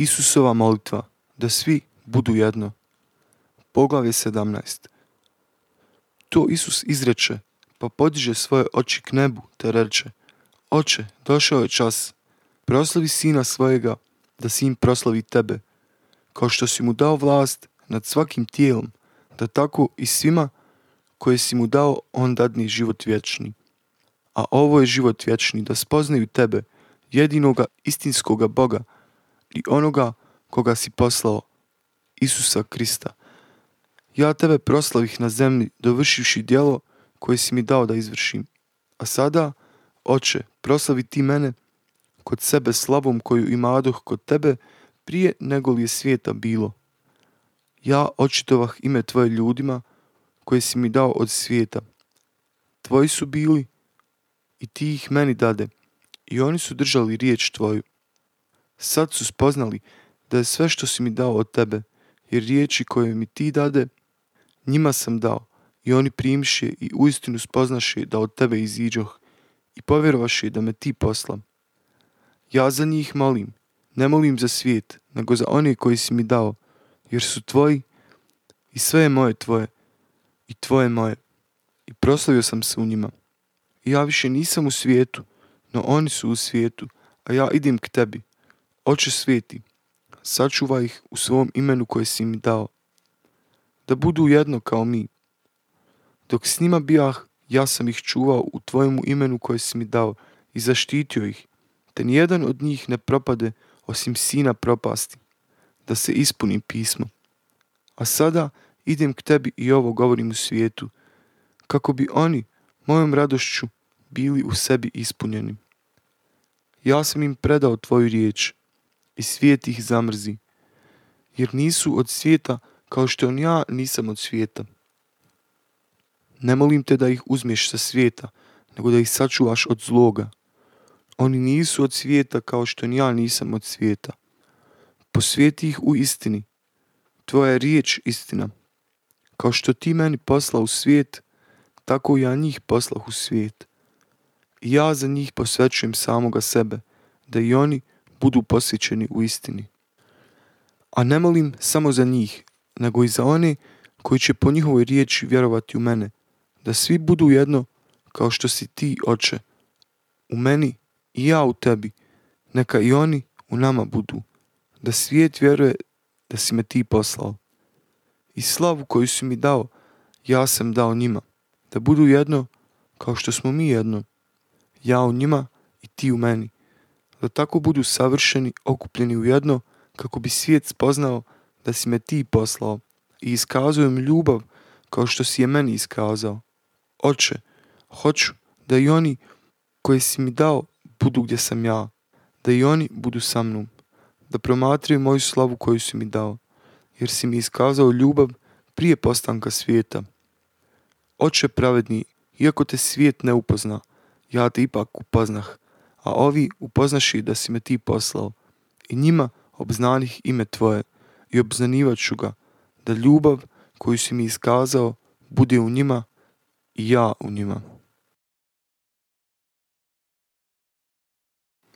Isusova molitva da svi budu jedno. Poglavlje 17. To Isus izreče, pa podiže svoje oči k nebu, te reče, Oče, došao je čas, proslavi sina svojega, da sin proslavi tebe, kao što si mu dao vlast nad svakim tijelom, da tako i svima koje si mu dao on dadni život vječni. A ovo je život vječni, da spoznaju tebe, jedinoga istinskoga Boga i onoga koga si poslao, Isusa Krista. Ja tebe proslavih na zemlji, dovršivši djelo koje si mi dao da izvršim. A sada, oče, proslavi ti mene kod sebe slavom koju imadoh kod tebe prije nego li je svijeta bilo. Ja očitovah ime tvoje ljudima koje si mi dao od svijeta. Tvoji su bili i ti ih meni dade i oni su držali riječ tvoju. Sad su spoznali da je sve što si mi dao od tebe, jer riječi koje mi ti dade, njima sam dao i oni primše i uistinu spoznaše da od tebe iziđoh i povjerovaše da me ti poslam. Ja za njih molim, ne molim za svijet, nego za one koji si mi dao, jer su tvoji i sve je moje tvoje i tvoje moje. I proslavio sam se u njima. I ja više nisam u svijetu, no oni su u svijetu, a ja idem k tebi. Oče svijeti, sačuvaj ih u svom imenu koje si mi dao. Da budu jedno kao mi. Dok s njima bijah, ja sam ih čuvao u tvojemu imenu koje si mi dao i zaštitio ih, te nijedan od njih ne propade osim sina propasti, da se ispuni pismo. A sada idem k tebi i ovo govorim u svijetu, kako bi oni mojom radošću bili u sebi ispunjeni. Ja sam im predao tvoju riječ i svijet ih zamrzi, jer nisu od svijeta kao što on ja nisam od svijeta. Ne molim te da ih uzmeš sa svijeta, nego da ih sačuvaš od zloga. Oni nisu od svijeta kao što ni ja nisam od svijeta. Posvijeti ih u istini. Tvoja je riječ istina. Kao što ti meni poslao u svijet, tako ja njih poslah u svijet. I ja za njih posvećujem samoga sebe, da i oni budu posvećeni u istini. A ne molim samo za njih, nego i za one koji će po njihovoj riječi vjerovati u mene, da svi budu jedno kao što si ti, oče, u meni i ja u tebi, neka i oni u nama budu, da svijet vjeruje da si me ti poslao. I slavu koju si mi dao, ja sam dao njima, da budu jedno kao što smo mi jedno, ja u njima i ti u meni, da tako budu savršeni, okupljeni u jedno, kako bi svijet spoznao da si me ti poslao i iskazujem ljubav kao što si je meni iskazao. Oče, hoću da i oni koje si mi dao budu gdje sam ja, da i oni budu sa mnom, da promatraju moju slavu koju si mi dao, jer si mi iskazao ljubav prije postanka svijeta. Oče pravedni, iako te svijet ne upozna, ja te ipak upoznah, a ovi upoznaši da si me ti poslao. I njima obznanih ime tvoje i obznanivat ću ga, da ljubav koju si mi iskazao bude u njima i ja u njima.